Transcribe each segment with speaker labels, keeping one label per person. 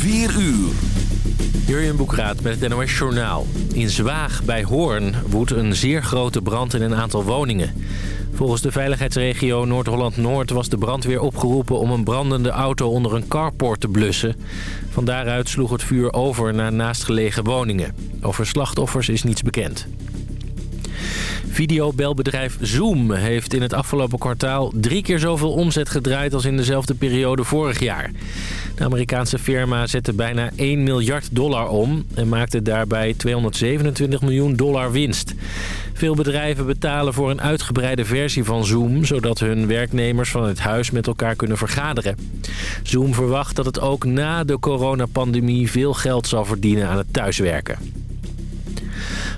Speaker 1: 4 uur.
Speaker 2: Jurjen Boekraat met het NOS Journaal. In Zwaag bij Hoorn woedt een zeer grote brand in een aantal woningen. Volgens de veiligheidsregio Noord-Holland-Noord was de brandweer opgeroepen... om een brandende auto onder een carport te blussen. Van daaruit sloeg het vuur over naar naastgelegen woningen. Over slachtoffers is niets bekend. Videobelbedrijf Zoom heeft in het afgelopen kwartaal drie keer zoveel omzet gedraaid als in dezelfde periode vorig jaar. De Amerikaanse firma zette bijna 1 miljard dollar om en maakte daarbij 227 miljoen dollar winst. Veel bedrijven betalen voor een uitgebreide versie van Zoom... zodat hun werknemers van het huis met elkaar kunnen vergaderen. Zoom verwacht dat het ook na de coronapandemie veel geld zal verdienen aan het thuiswerken.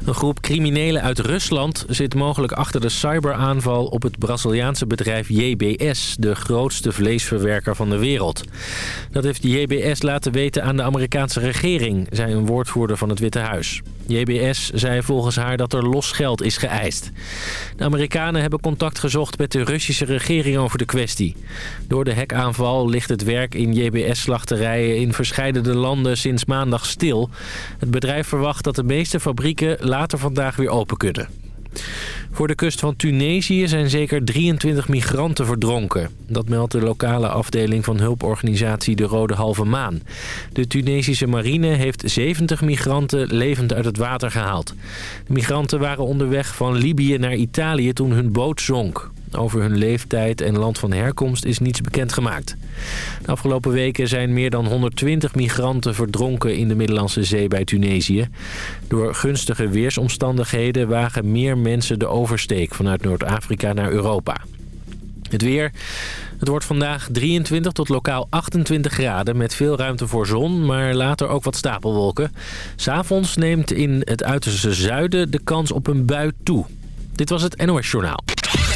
Speaker 2: Een groep criminelen uit Rusland zit mogelijk achter de cyberaanval op het Braziliaanse bedrijf JBS, de grootste vleesverwerker van de wereld. Dat heeft JBS laten weten aan de Amerikaanse regering, zei een woordvoerder van het Witte Huis. JBS zei volgens haar dat er los geld is geëist. De Amerikanen hebben contact gezocht met de Russische regering over de kwestie. Door de hekaanval ligt het werk in JBS-slachterijen in verschillende landen sinds maandag stil. Het bedrijf verwacht dat de meeste fabrieken later vandaag weer open kunnen. Voor de kust van Tunesië zijn zeker 23 migranten verdronken. Dat meldt de lokale afdeling van hulporganisatie De Rode Halve Maan. De Tunesische marine heeft 70 migranten levend uit het water gehaald. De migranten waren onderweg van Libië naar Italië toen hun boot zonk. Over hun leeftijd en land van herkomst is niets bekendgemaakt. De afgelopen weken zijn meer dan 120 migranten verdronken in de Middellandse Zee bij Tunesië. Door gunstige weersomstandigheden wagen meer mensen de oversteek vanuit Noord-Afrika naar Europa. Het weer. Het wordt vandaag 23 tot lokaal 28 graden met veel ruimte voor zon, maar later ook wat stapelwolken. S'avonds neemt in het uiterste zuiden de kans op een bui toe. Dit was het NOS Journaal.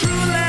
Speaker 3: true love.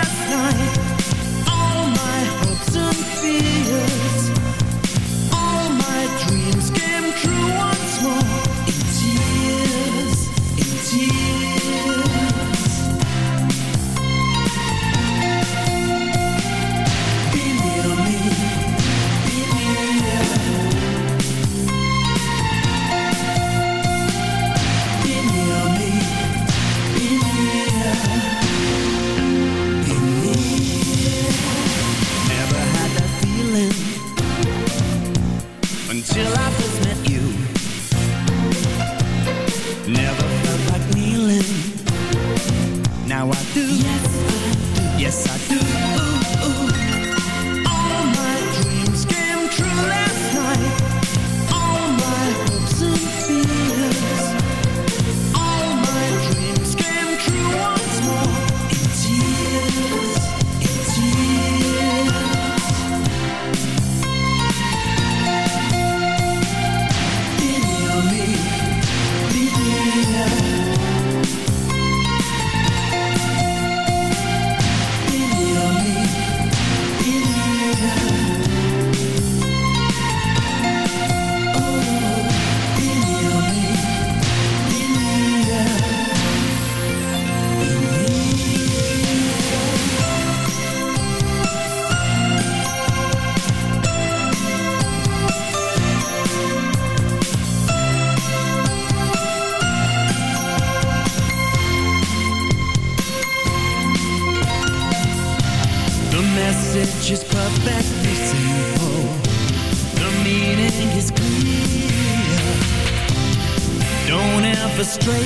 Speaker 3: never stray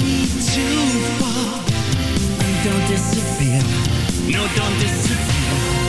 Speaker 3: too far. and Don't disappear. No, don't disappear.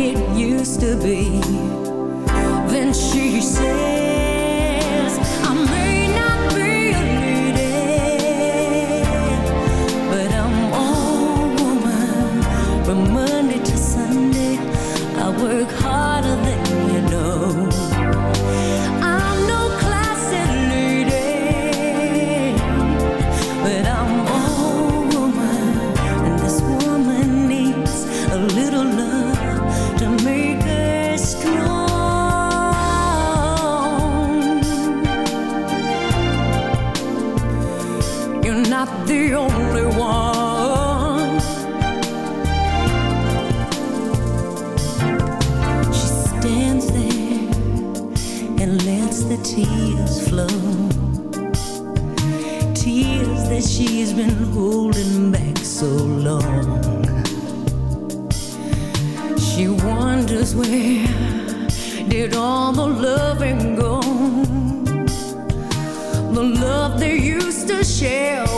Speaker 4: it used to be. Then she says, I made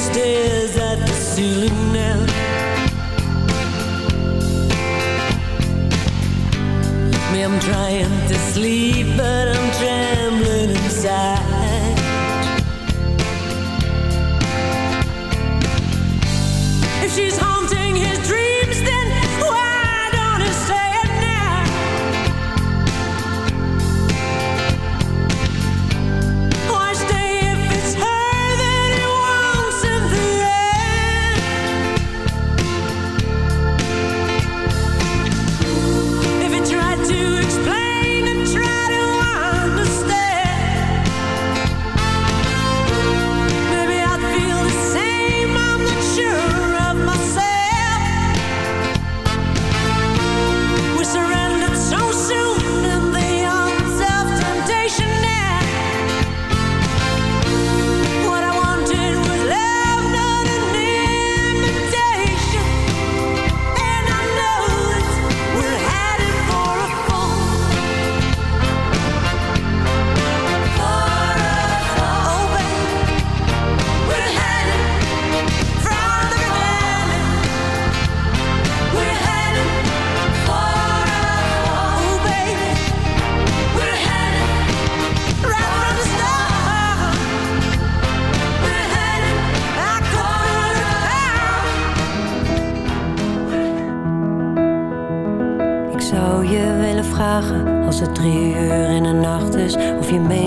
Speaker 4: Stares at the ceiling.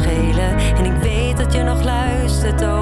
Speaker 5: En ik weet dat je nog luistert.
Speaker 6: Oh.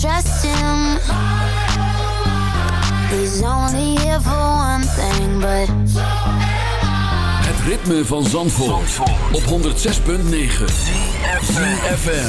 Speaker 7: Trust him. He's only here for one thing, but.
Speaker 8: Het ritme van Zandvoort, op 106.9 FM.